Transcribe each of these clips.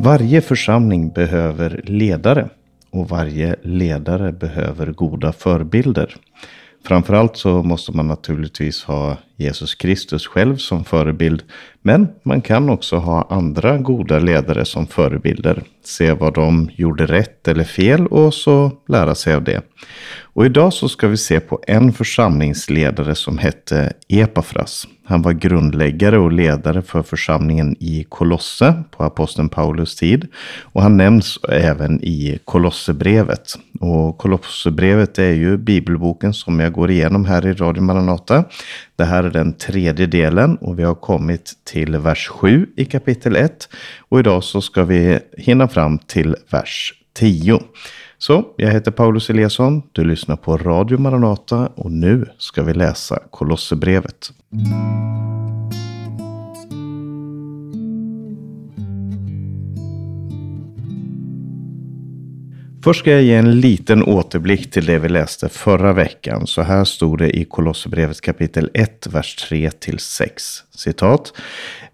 Varje församling behöver ledare och varje ledare behöver goda förebilder. Framförallt så måste man naturligtvis ha Jesus Kristus själv som förebild. Men man kan också ha andra goda ledare som förebilder. Se vad de gjorde rätt eller fel och så lära sig av det. Och idag så ska vi se på en församlingsledare som hette Epafras. Han var grundläggare och ledare för församlingen i Kolosse på aposteln Paulus tid. Och han nämns även i Kolossebrevet. Och Kolosserbrevet är ju bibelboken som jag går igenom här i Radio Maranata. Det här är den tredje delen och vi har kommit till vers 7 i kapitel 1. Och idag så ska vi hinna fram till vers 10. Så, jag heter Paulus Eliasson, du lyssnar på Radio Maranata och nu ska vi läsa Kolosserbrevet. Först ska jag ge en liten återblick till det vi läste förra veckan. Så här stod det i Kolosserbrevet kapitel 1, vers 3 till 6. Citat.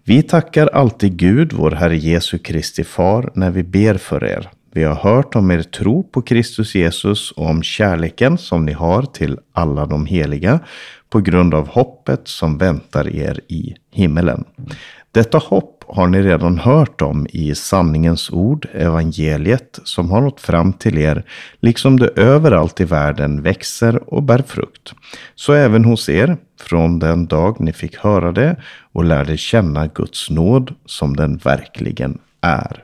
Vi tackar alltid Gud, vår Herre Jesu Kristi Far, när vi ber för er. Vi har hört om er tro på Kristus Jesus och om kärleken som ni har till alla de heliga på grund av hoppet som väntar er i himmelen. Detta hopp har ni redan hört om i sanningens ord, evangeliet, som har nått fram till er, liksom det överallt i världen växer och bär frukt. Så även hos er, från den dag ni fick höra det och lärde känna Guds nåd som den verkligen är.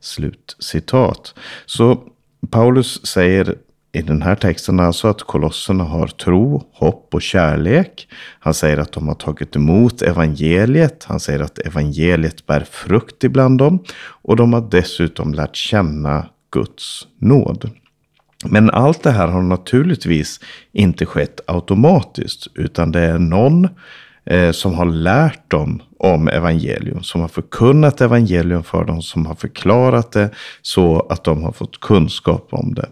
Slut citat. Så Paulus säger i den här texten alltså att kolosserna har tro, hopp och kärlek. Han säger att de har tagit emot evangeliet. Han säger att evangeliet bär frukt ibland dem. Och de har dessutom lärt känna Guds nåd. Men allt det här har naturligtvis inte skett automatiskt. Utan det är någon eh, som har lärt dem om evangelium. Som har förkunnat evangelium för dem. Som har förklarat det så att de har fått kunskap om det.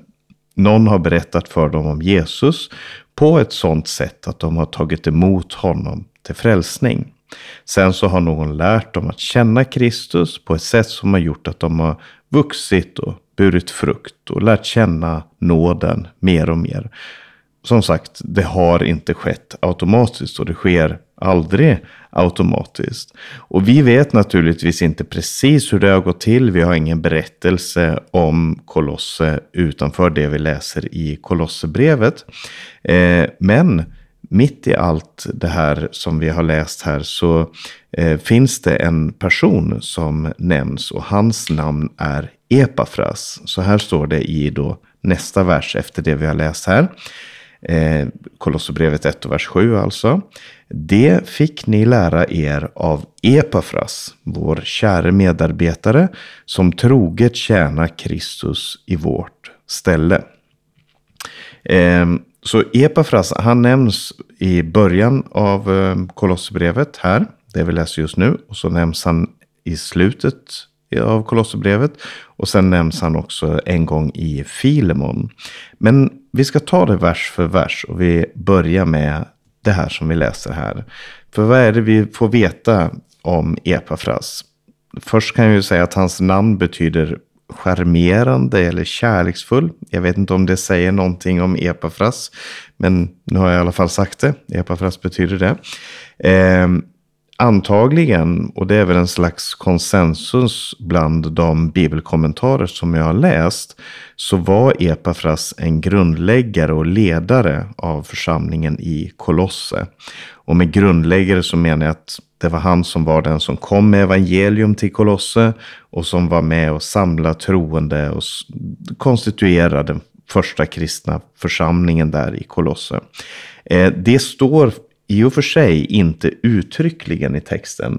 Någon har berättat för dem om Jesus på ett sådant sätt att de har tagit emot honom till frälsning. Sen så har någon lärt dem att känna Kristus på ett sätt som har gjort att de har vuxit och burit frukt och lärt känna nåden mer och mer. Som sagt, det har inte skett automatiskt och det sker aldrig automatiskt. Och vi vet naturligtvis inte precis hur det har gått till. Vi har ingen berättelse om Kolosse utanför det vi läser i Kolossebrevet. Eh, men mitt i allt det här som vi har läst här så eh, finns det en person som nämns och hans namn är Epafras. Så här står det i då nästa vers efter det vi har läst här. Eh, Kolosserbrevet 1 och vers 7 alltså. Det fick ni lära er av Epafras, vår käre medarbetare, som troget tjänar Kristus i vårt ställe. Ehm, så Epafras, han nämns i början av ehm, Kolosserbrevet här, det vi läser just nu. Och så nämns han i slutet av Kolosserbrevet. Och sen nämns han också en gång i Filemon. Men vi ska ta det vers för vers och vi börjar med det här som vi läser här. För vad är det vi får veta om Epafras? Först kan jag ju säga att hans namn betyder charmerande eller kärleksfull. Jag vet inte om det säger någonting om Epafras. Men nu har jag i alla fall sagt det. Epafras betyder det. Eh, antagligen, och det är väl en slags konsensus bland de bibelkommentarer som jag har läst, så var Epafras en grundläggare och ledare av församlingen i Kolosse. Och med grundläggare så menar jag att det var han som var den som kom med evangelium till Kolosse och som var med och samlade troende och konstituerade den första kristna församlingen där i Kolosse. Eh, det står i och för sig inte uttryckligen i texten.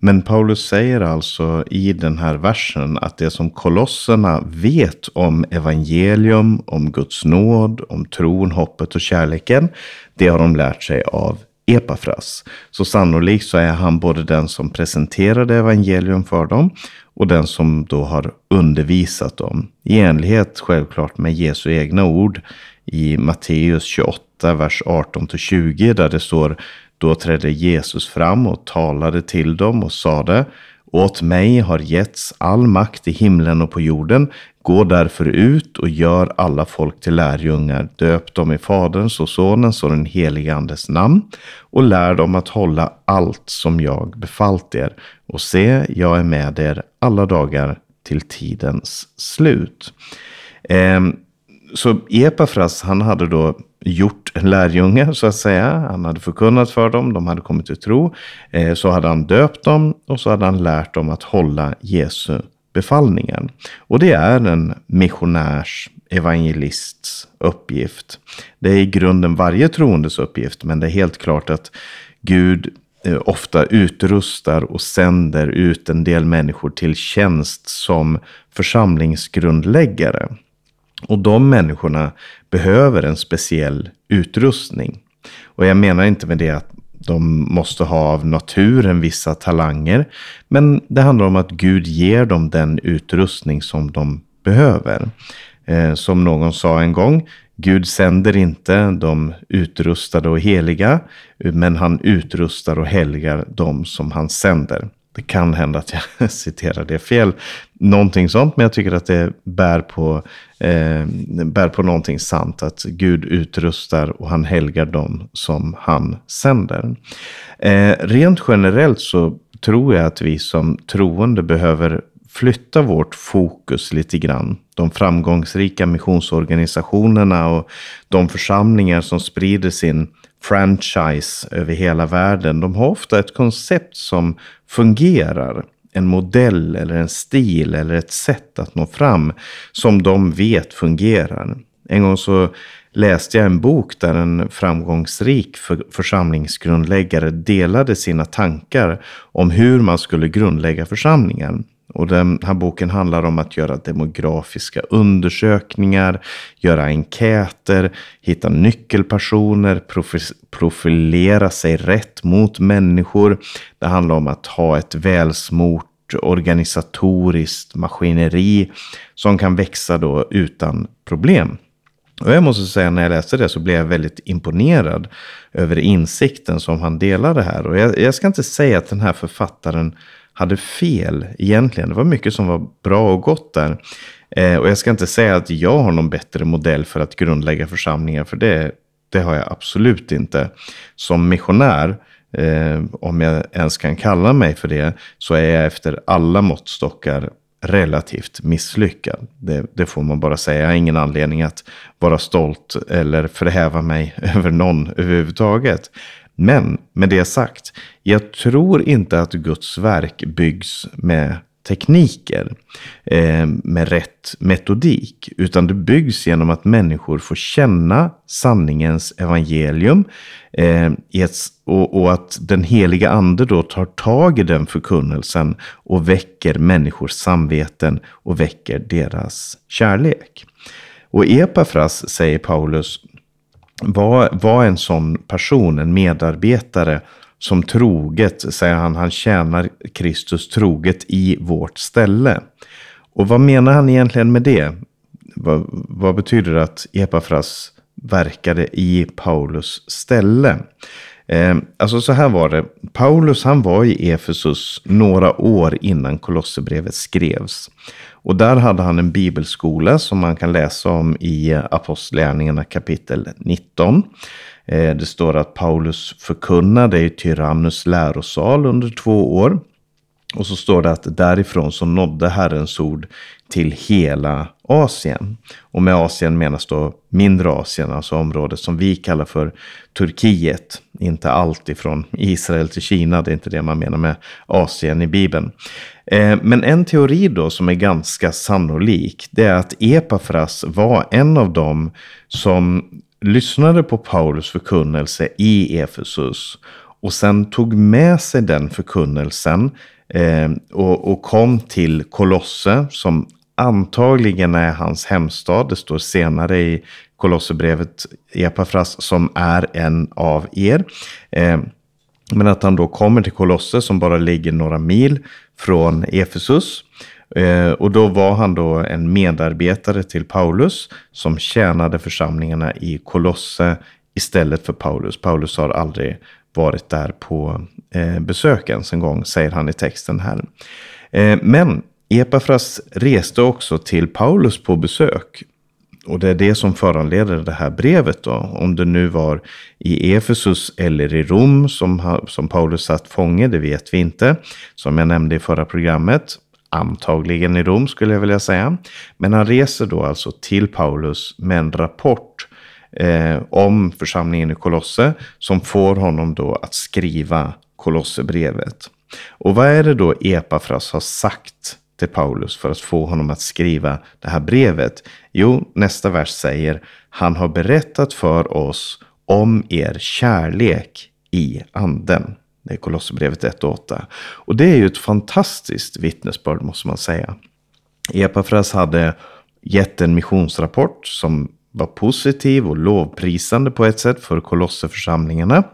Men Paulus säger alltså i den här versen att det som kolosserna vet om evangelium, om Guds nåd, om tron, hoppet och kärleken, det har de lärt sig av Epafras. Så sannolikt så är han både den som presenterade evangelium för dem och den som då har undervisat dem. I enlighet självklart med Jesu egna ord i Matteus 28, vers 18-20, där det står Då trädde Jesus fram och talade till dem och sade Åt mig har getts all makt i himlen och på jorden. Gå därför ut och gör alla folk till lärjungar. Döp dem i Faderns och Sonens och den helige Andes namn och lär dem att hålla allt som jag befallt er. Och se, jag är med er alla dagar till tidens slut. Eh, så Epafras, han hade då gjort en lärjunge så att säga. Han hade förkunnat för dem, de hade kommit till tro. Eh, så hade han döpt dem och så hade han lärt dem att hålla Jesu befallningar. Och det är en missionärs, evangelists uppgift. Det är i grunden varje troendes uppgift, men det är helt klart att Gud eh, ofta utrustar och sänder ut en del människor till tjänst som församlingsgrundläggare. Och de människorna behöver en speciell utrustning. Och jag menar inte med det att de måste ha av naturen vissa talanger. Men det handlar om att Gud ger dem den utrustning som de behöver. Eh, som någon sa en gång, Gud sänder inte de utrustade och heliga, men han utrustar och helgar de som han sänder. Det kan hända att jag citerar det fel. Någonting sånt, men jag tycker att det bär på, eh, bär på någonting sant. Att Gud utrustar och han helgar dem som han sänder. Eh, rent generellt så tror jag att vi som troende behöver flytta vårt fokus lite grann. De framgångsrika missionsorganisationerna och de församlingar som sprider sin franchise över hela världen. De har ofta ett koncept som fungerar. En modell eller en stil eller ett sätt att nå fram som de vet fungerar. En gång så läste jag en bok där en framgångsrik församlingsgrundläggare delade sina tankar om hur man skulle grundlägga församlingen. Och den här boken handlar om att göra demografiska undersökningar, göra enkäter, hitta nyckelpersoner, profilera sig rätt mot människor. Det handlar om att ha ett välsmort organisatoriskt maskineri som kan växa då utan problem. Och jag måste säga när jag läste det så blev jag väldigt imponerad över insikten som han delade här. Och jag, jag ska inte säga att den här författaren hade fel egentligen. Det var mycket som var bra och gott där. Eh, och jag ska inte säga att jag har någon bättre modell för att grundlägga församlingar, för det, det har jag absolut inte. Som missionär, eh, om jag ens kan kalla mig för det, så är jag efter alla måttstockar relativt misslyckad. Det, det, får man bara säga. Jag har ingen anledning att vara stolt eller förhäva mig över någon överhuvudtaget. Men med det sagt, jag tror inte att Guds verk byggs med tekniker, eh, med rätt metodik, utan det byggs genom att människor får känna sanningens evangelium eh, ett, och, och, att den heliga ande då tar tag i den förkunnelsen och väcker människors samveten och väcker deras kärlek. Och Epafras, säger Paulus, var, var en sån person, en medarbetare som troget, säger han, han tjänar Kristus troget i vårt ställe. Och vad menar han egentligen med det? Vad, vad betyder det att Epafras verkade i Paulus ställe? Eh, alltså så här var det. Paulus han var i Efesus några år innan Kolosserbrevet skrevs. Och där hade han en bibelskola som man kan läsa om i Apostlagärningarna kapitel 19. Eh, det står att Paulus förkunnade i Tyrannus lärosal under två år. Och så står det att därifrån så nådde Herrens ord till hela Asien. Och med Asien menas då mindre Asien, alltså området som vi kallar för Turkiet. Inte allt ifrån Israel till Kina, det är inte det man menar med Asien i Bibeln. Eh, men en teori då som är ganska sannolik, det är att Epafras var en av dem som lyssnade på Paulus förkunnelse i Efesus och sen tog med sig den förkunnelsen eh, och, och, kom till Kolosse som antagligen är hans hemstad. Det står senare i Kolosserbrevet Epafras som är en av er. Eh, men att han då kommer till Kolosse som bara ligger några mil från Efesus. Eh, och då var han då en medarbetare till Paulus som tjänade församlingarna i Kolosse istället för Paulus. Paulus har aldrig varit där på eh, besök ens en gång, säger han i texten här. Eh, men Epafras reste också till Paulus på besök. Och det är det som föranleder det här brevet då. Om det nu var i Efesus eller i Rom som, som Paulus satt fånge, det vet vi inte. Som jag nämnde i förra programmet. Antagligen i Rom skulle jag vilja säga. Men han reser då alltså till Paulus med en rapport eh, om församlingen i Kolosse. Som får honom då att skriva Kolossebrevet. Och vad är det då Epafras har sagt till Paulus för att få honom att skriva det här brevet? Jo, nästa vers säger han har berättat för oss om er kärlek i anden. Det är Kolosserbrevet 1 och 8. Och det är ju ett fantastiskt vittnesbörd måste man säga. Epafras hade gett en missionsrapport som var positiv och lovprisande på ett sätt för Kolosseförsamlingarna.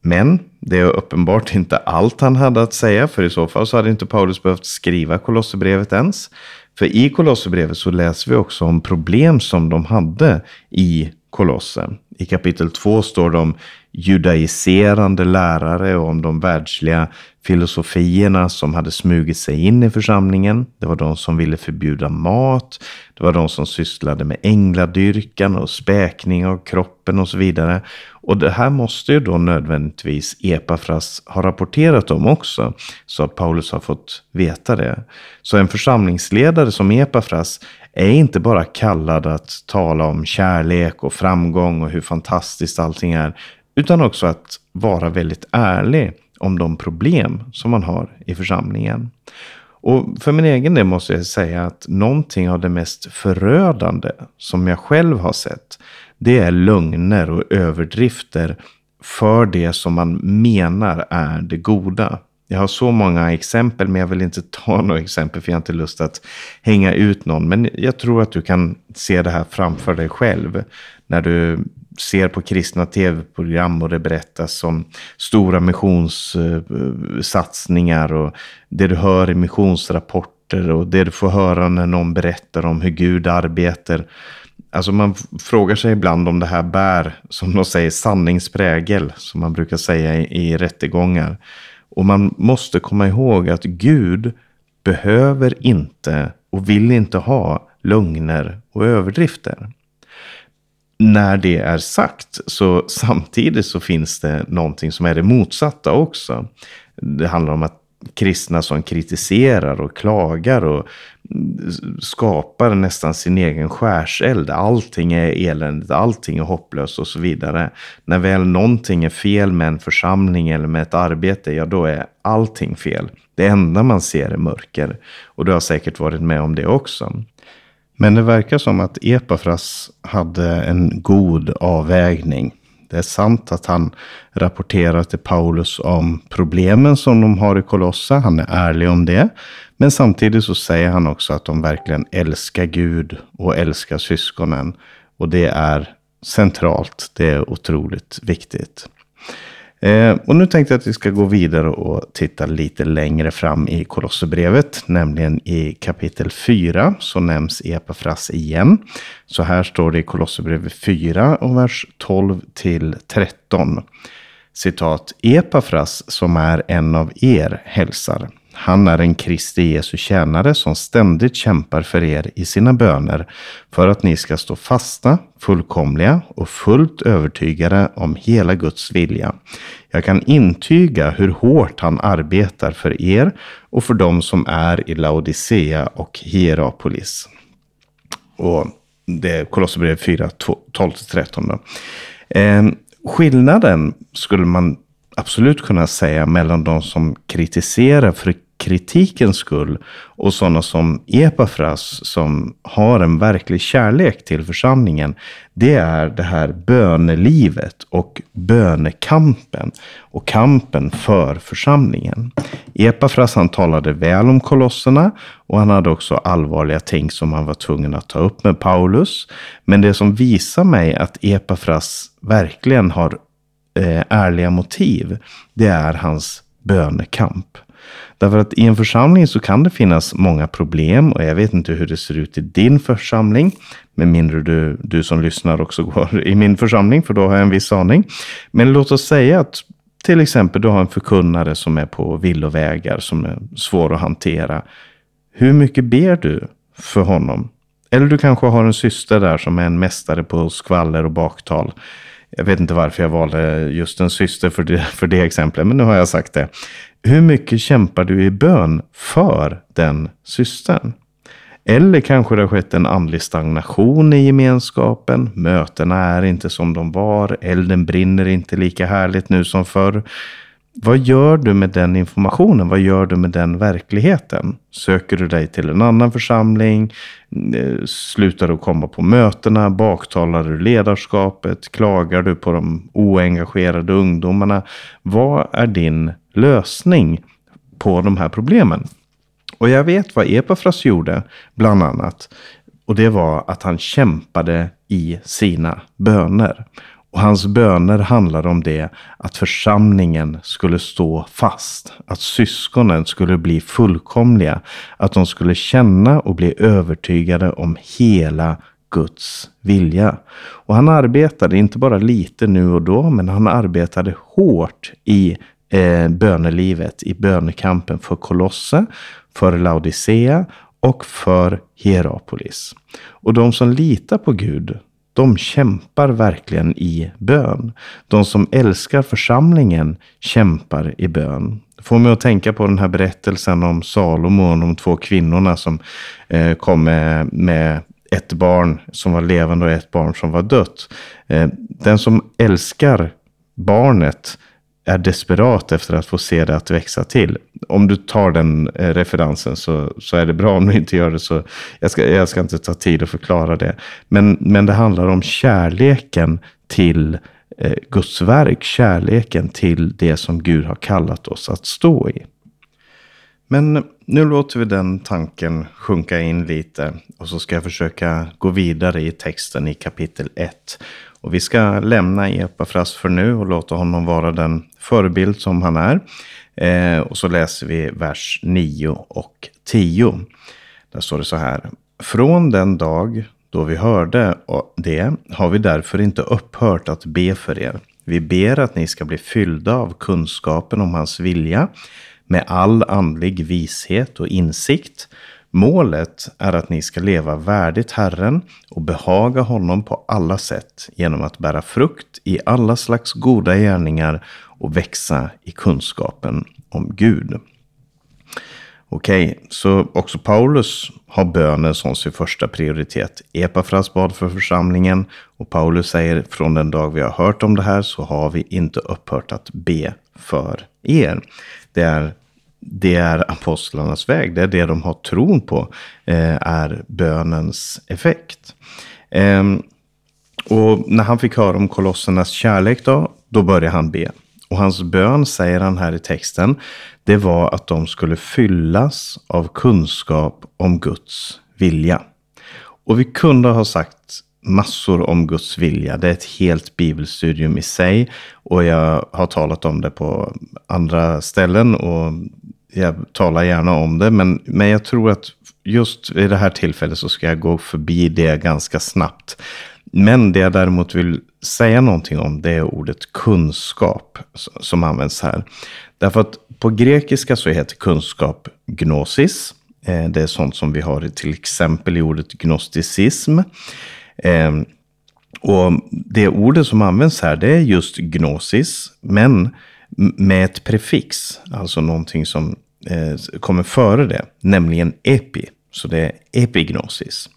Men det är uppenbart inte allt han hade att säga, för i så fall så hade inte Paulus behövt skriva Kolosserbrevet ens. För i Kolosserbrevet så läser vi också om problem som de hade i kolossen. I kapitel 2 står det om judaiserande lärare och om de världsliga filosofierna som hade smugit sig in i församlingen. Det var de som ville förbjuda mat. Det var de som sysslade med ängladyrkan och späkning av kroppen och så vidare. Och det här måste ju då nödvändigtvis Epafras ha rapporterat om också. Så att Paulus har fått veta det. Så en församlingsledare som Epafras är inte bara kallad att tala om kärlek och framgång och hur fantastiskt allting är. Utan också att vara väldigt ärlig om de problem som man har i församlingen. Och för min egen del måste jag säga att någonting av det mest förödande som jag själv har sett, det är lögner och överdrifter för det som man menar är det goda. Jag har så många exempel, men jag vill inte ta några exempel för jag har inte lust att hänga ut någon. Men jag tror att du kan se det här framför dig själv. När du ser på kristna tv-program och det berättas om stora missionssatsningar och det du hör i missionsrapporter och det du får höra när någon berättar om hur Gud arbetar. Alltså man frågar sig ibland om det här bär, som de säger, sanningsprägel, som man brukar säga i, i rättegångar. Och man måste komma ihåg att Gud behöver inte och vill inte ha lögner och överdrifter när det är sagt så samtidigt så finns det någonting som är det motsatta också. Det handlar om att kristna som kritiserar och klagar och skapar nästan sin egen skärseld. Allting är eländigt, allting är hopplöst och så vidare. När väl någonting är fel med en församling eller med ett arbete, ja då är allting fel. Det enda man ser är mörker. Och du har säkert varit med om det också. Men det verkar som att Epafras hade en god avvägning. Det är sant att han rapporterar till Paulus om problemen som de har i Kolossa. Han är ärlig om det. Men samtidigt så säger han också att de verkligen älskar Gud och älskar syskonen. Och det är centralt. Det är otroligt viktigt. Eh, och nu tänkte jag att vi ska gå vidare och titta lite längre fram i Kolosserbrevet, nämligen i kapitel 4 så nämns Epafras igen. Så här står det i Kolosserbrevet 4 och vers 12 till 13. Citat, Epafras som är en av er hälsar. Han är en Kristi Jesu tjänare som ständigt kämpar för er i sina böner för att ni ska stå fasta, fullkomliga och fullt övertygade om hela Guds vilja. Jag kan intyga hur hårt han arbetar för er och för dem som är i Laodicea och Hierapolis. Och det är Kolosserbrevet 4, 12-13. Eh, skillnaden skulle man absolut kunna säga mellan de som kritiserar för kritikens skull och sådana som Epafras som har en verklig kärlek till församlingen. Det är det här bönelivet och bönekampen och kampen för församlingen. Epafras han talade väl om kolosserna och han hade också allvarliga ting som han var tvungen att ta upp med Paulus. Men det som visar mig att Epafras verkligen har eh, ärliga motiv, det är hans bönekamp. Därför att i en församling så kan det finnas många problem och jag vet inte hur det ser ut i din församling. Med mindre du, du som lyssnar också går i min församling, för då har jag en viss aning. Men låt oss säga att till exempel du har en förkunnare som är på villovägar som är svår att hantera. Hur mycket ber du för honom? Eller du kanske har en syster där som är en mästare på skvaller och baktal. Jag vet inte varför jag valde just en syster för det, för det exemplet, men nu har jag sagt det. Hur mycket kämpar du i bön för den systern? Eller kanske det har skett en andlig stagnation i gemenskapen. Mötena är inte som de var. Elden brinner inte lika härligt nu som förr. Vad gör du med den informationen? Vad gör du med den verkligheten? Söker du dig till en annan församling? Eh, slutar du komma på mötena? Baktalar du ledarskapet? Klagar du på de oengagerade ungdomarna? Vad är din lösning på de här problemen? Och jag vet vad Epafras gjorde, bland annat. Och det var att han kämpade i sina böner. Och hans böner handlar om det att församlingen skulle stå fast. Att syskonen skulle bli fullkomliga. Att de skulle känna och bli övertygade om hela Guds vilja. Och han arbetade inte bara lite nu och då, men han arbetade hårt i eh, bönelivet, i bönekampen för Kolosse, för Laodicea och för Hierapolis. Och de som litar på Gud, de kämpar verkligen i bön. De som älskar församlingen kämpar i bön. Det får mig att tänka på den här berättelsen om Salomo och de två kvinnorna som eh, kom med, med ett barn som var levande och ett barn som var dött. Eh, den som älskar barnet är desperat efter att få se det att växa till. Om du tar den eh, referensen så, så är det bra. Om du inte gör det så jag ska jag ska inte ta tid att förklara det. Men, men det handlar om kärleken till eh, Guds verk. Kärleken till det som Gud har kallat oss att stå i. Men nu låter vi den tanken sjunka in lite. Och så ska jag försöka gå vidare i texten i kapitel 1. Och vi ska lämna Epafras för nu och låta honom vara den förebild som han är. Eh, och så läser vi vers 9 och 10. Där står det så här. Från den dag då vi hörde det har vi därför inte upphört att be för er. Vi ber att ni ska bli fyllda av kunskapen om hans vilja med all andlig vishet och insikt Målet är att ni ska leva värdigt Herren och behaga honom på alla sätt genom att bära frukt i alla slags goda gärningar och växa i kunskapen om Gud. Okej, okay, så också Paulus har bönen som sin första prioritet. Epafras bad för församlingen och Paulus säger från den dag vi har hört om det här så har vi inte upphört att be för er. Det är det är apostlarnas väg. Det är det de har tron på. Eh, är bönens effekt. Eh, och när han fick höra om kolossernas kärlek då, då började han be. Och hans bön, säger han här i texten, det var att de skulle fyllas av kunskap om Guds vilja. Och vi kunde ha sagt massor om Guds vilja. Det är ett helt bibelstudium i sig. Och jag har talat om det på andra ställen. Och jag talar gärna om det, men, men jag tror att just i det här tillfället så ska jag gå förbi det ganska snabbt. Men det jag däremot vill säga någonting om det är ordet kunskap som används här. Därför att på grekiska så heter kunskap gnosis. Eh, det är sånt som vi har till exempel i ordet gnosticism. Eh, och det ordet som används här det är just gnosis. Men med ett prefix, alltså någonting som eh, kommer före det, nämligen epi. Så det är epignosis.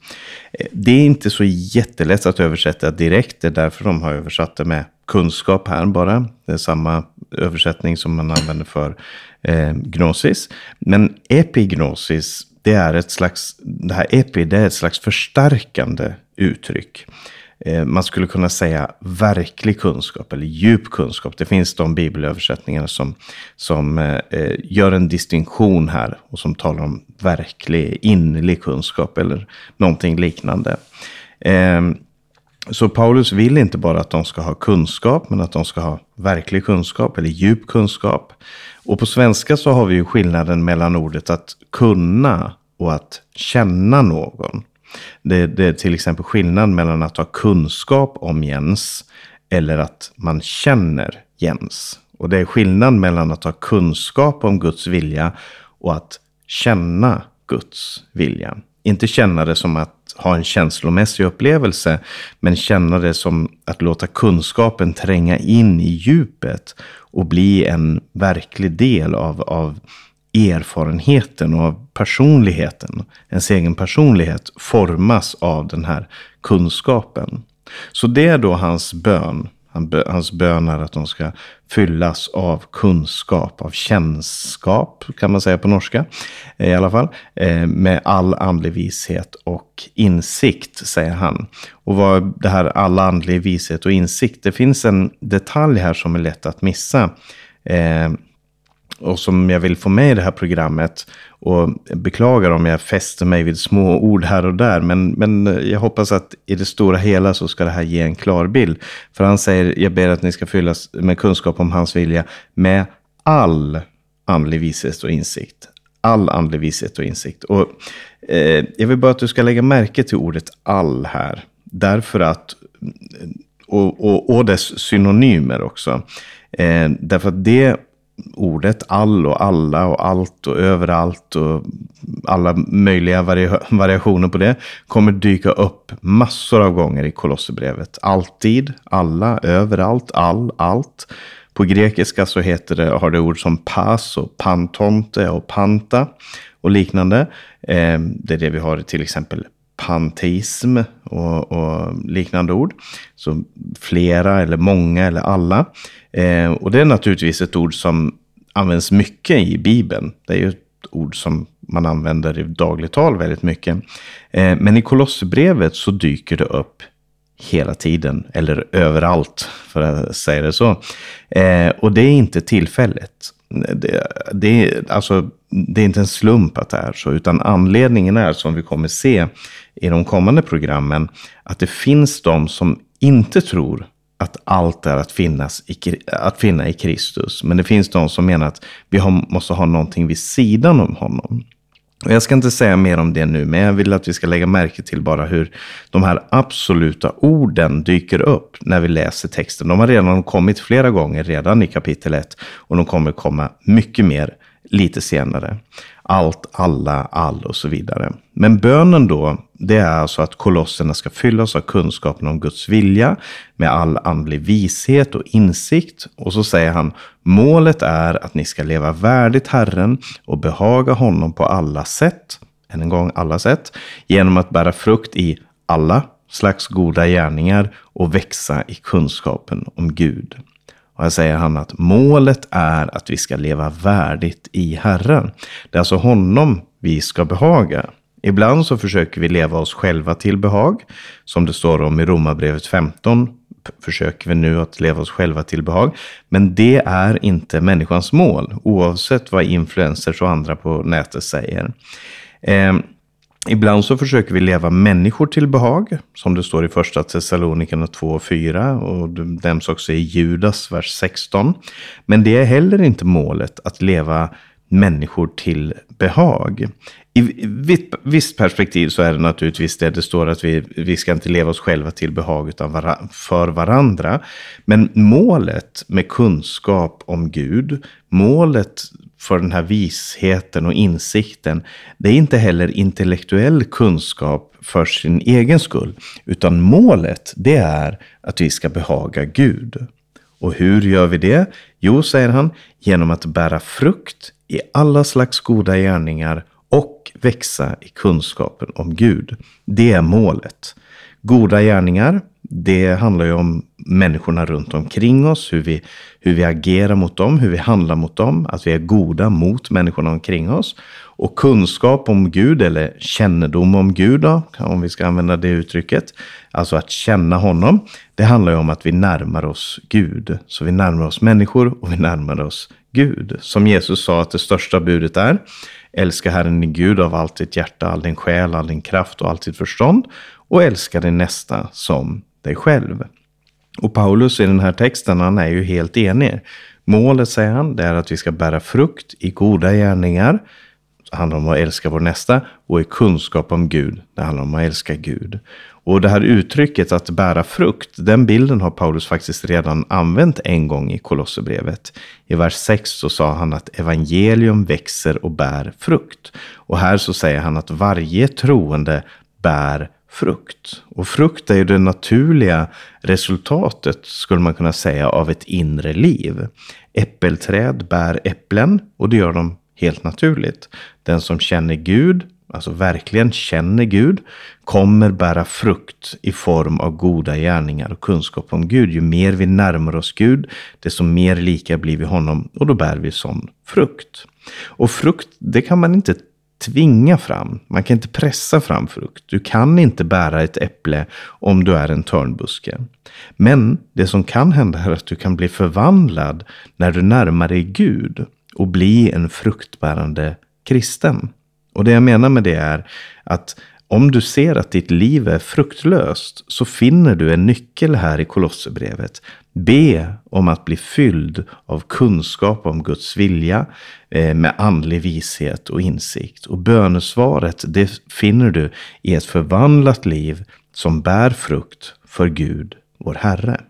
Eh, det är inte så jättelätt att översätta direkt, det är därför de har översatt det med kunskap här bara. Det är samma översättning som man använder för eh, gnosis. Men epignosis, det är ett slags, det här epi, det är ett slags förstärkande uttryck. Eh, man skulle kunna säga verklig kunskap eller djup kunskap. Det finns de bibelöversättningar som, som eh, eh, gör en distinktion här och som talar om verklig innerlig kunskap eller någonting liknande. Eh, så Paulus vill inte bara att de ska ha kunskap, men att de ska ha verklig kunskap eller djup kunskap. Och på svenska så har vi ju skillnaden mellan ordet att kunna och att känna någon. Det, det, är till exempel skillnad mellan att ha kunskap om Jens eller att man känner Jens. Och det är skillnad mellan att ha kunskap om Guds vilja och att känna Guds vilja. Inte känna det som att ha en känslomässig upplevelse, men känna det som att låta kunskapen tränga in i djupet och bli en verklig del av, av erfarenheten och av personligheten. Ens egen personlighet formas av den här kunskapen. Så det är då hans bön Hans bön är att de ska fyllas av kunskap, av kännskap kan man säga på norska eh, i alla fall. Eh, med all andlig vishet och insikt, säger han. Och vad det här all andlig vishet och insikt, det finns en detalj här som är lätt att missa. Eh, och som jag vill få med i det här programmet. Och beklagar om jag fäster mig vid små ord här och där. Men, men jag hoppas att i det stora hela så ska det här ge en klar bild. För han säger, jag ber att ni ska fyllas med kunskap om hans vilja med all andlig vishet och insikt. All andlig vishet och insikt. Och eh, jag vill bara att du ska lägga märke till ordet all här. Därför att, och, och, och dess synonymer också. Eh, därför att det ordet all och alla och allt och överallt och alla möjliga vari variationer på det kommer dyka upp massor av gånger i Kolosserbrevet. Alltid, alla, överallt, all, allt. På grekiska så heter det, har det ord som pas och pantonte och panta och liknande. Ehm, det är det vi har till exempel panteism och, och, liknande ord. Så flera eller många eller alla. Eh, och det är naturligtvis ett ord som används mycket i Bibeln. Det är ju ett ord som man använder i dagligt tal väldigt mycket. Eh, men i Kolosserbrevet så dyker det upp hela tiden, eller överallt, för att säga det så. Eh, och det är inte tillfälligt. Det, det, alltså, det är inte en slump att det är så, utan anledningen är, som vi kommer se i de kommande programmen, att det finns de som inte tror att allt är att, finnas i, att finna i Kristus. Men det finns de som menar att vi har, måste ha någonting vid sidan om honom. Och jag ska inte säga mer om det nu, men jag vill att vi ska lägga märke till bara hur de här absoluta orden dyker upp när vi läser texten. De har redan kommit flera gånger redan i kapitel 1 och de kommer komma mycket mer lite senare. Allt, alla, all och så vidare. Men bönen då, det är alltså att kolosserna ska fyllas av kunskapen om Guds vilja med all andlig vishet och insikt. Och så säger han, målet är att ni ska leva värdigt Herren och behaga honom på alla sätt. Än en gång alla sätt. Genom att bära frukt i alla slags goda gärningar och växa i kunskapen om Gud. Och här säger han att målet är att vi ska leva värdigt i Herren. Det är alltså honom vi ska behaga. Ibland så försöker vi leva oss själva till behag. Som det står om i Romarbrevet 15 försöker vi nu att leva oss själva till behag. Men det är inte människans mål, oavsett vad influencers och andra på nätet säger. Eh, Ibland så försöker vi leva människor till behag, som det står i första Thessalonikerna 2 och 4 och det nämns också i Judas, vers 16. Men det är heller inte målet att leva människor till behag. I visst perspektiv så är det naturligtvis det det står att vi, vi ska inte leva oss själva till behag utan vara, för varandra. Men målet med kunskap om Gud, målet för den här visheten och insikten, det är inte heller intellektuell kunskap för sin egen skull, utan målet det är att vi ska behaga Gud. Och hur gör vi det? Jo, säger han, genom att bära frukt i alla slags goda gärningar och växa i kunskapen om Gud. Det är målet. Goda gärningar, det handlar ju om människorna runt omkring oss, hur vi, hur vi agerar mot dem, hur vi handlar mot dem, att vi är goda mot människorna omkring oss. Och kunskap om Gud, eller kännedom om Gud, då, om vi ska använda det uttrycket, alltså att känna honom, det handlar ju om att vi närmar oss Gud. Så vi närmar oss människor och vi närmar oss Gud. Som Jesus sa att det största budet är, älska Herren din Gud av allt ditt hjärta, all din själ, all din kraft och allt ditt förstånd och älska din nästa som dig själv. Och Paulus i den här texten, han är ju helt enig. Målet, säger han, det är att vi ska bära frukt i goda gärningar. Det handlar om att älska vår nästa och i kunskap om Gud. Det handlar om att älska Gud. Och det här uttrycket att bära frukt, den bilden har Paulus faktiskt redan använt en gång i Kolosserbrevet. I vers 6 så sa han att evangelium växer och bär frukt. Och här så säger han att varje troende bär frukt. Och frukt är ju det naturliga resultatet, skulle man kunna säga, av ett inre liv. Äppelträd bär äpplen och det gör de helt naturligt. Den som känner Gud, alltså verkligen känner Gud, kommer bära frukt i form av goda gärningar och kunskap om Gud. Ju mer vi närmar oss Gud, desto mer lika blir vi honom och då bär vi sån frukt. Och frukt, det kan man inte tvinga fram. Man kan inte pressa fram frukt. Du kan inte bära ett äpple om du är en törnbuske. Men det som kan hända är att du kan bli förvandlad när du närmar dig Gud och bli en fruktbärande kristen. Och det jag menar med det är att om du ser att ditt liv är fruktlöst så finner du en nyckel här i Kolosserbrevet. Be om att bli fylld av kunskap om Guds vilja eh, med andlig vishet och insikt. Och bönesvaret det finner du i ett förvandlat liv som bär frukt för Gud, vår Herre.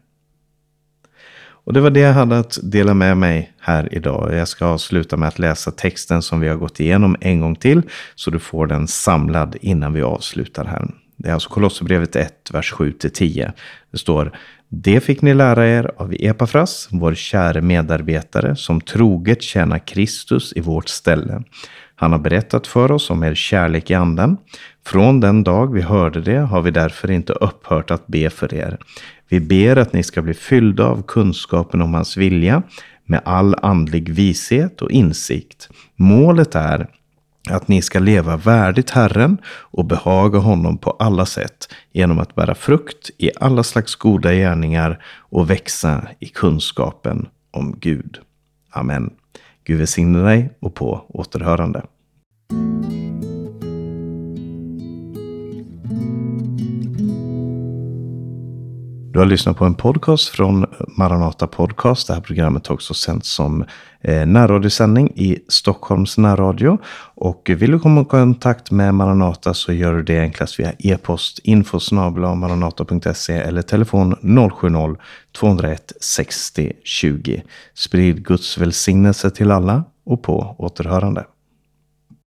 Och det var det jag hade att dela med mig här idag. Jag ska avsluta med att läsa texten som vi har gått igenom en gång till. Så du får den samlad innan vi avslutar här. Det är alltså Kolosserbrevet 1, vers 7-10. Det står Det fick ni lära er av Epafras, vår käre medarbetare, som troget tjänar Kristus i vårt ställe. Han har berättat för oss om er kärlek i anden. Från den dag vi hörde det har vi därför inte upphört att be för er. Vi ber att ni ska bli fyllda av kunskapen om hans vilja med all andlig vishet och insikt. Målet är att ni ska leva värdigt Herren och behaga honom på alla sätt genom att bära frukt i alla slags goda gärningar och växa i kunskapen om Gud. Amen. Gud välsigne dig och på återhörande. Du har lyssnat på en podcast från Maranata Podcast. Det här programmet har också sänds som eh, närradiosändning i Stockholms närradio. Och vill du komma i kontakt med Maranata så gör du det enklast via e-post infosnabla.maranata.se eller telefon 070-201 60 20. Sprid Guds välsignelse till alla och på återhörande.